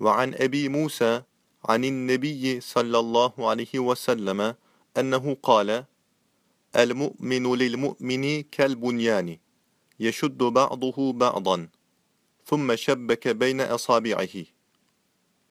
وعن أبي موسى عن النبي صلى الله عليه وسلم أنه قال المؤمن للمؤمن كالبنيان يشد بعضه بعضا ثم شبك بين أصابعه.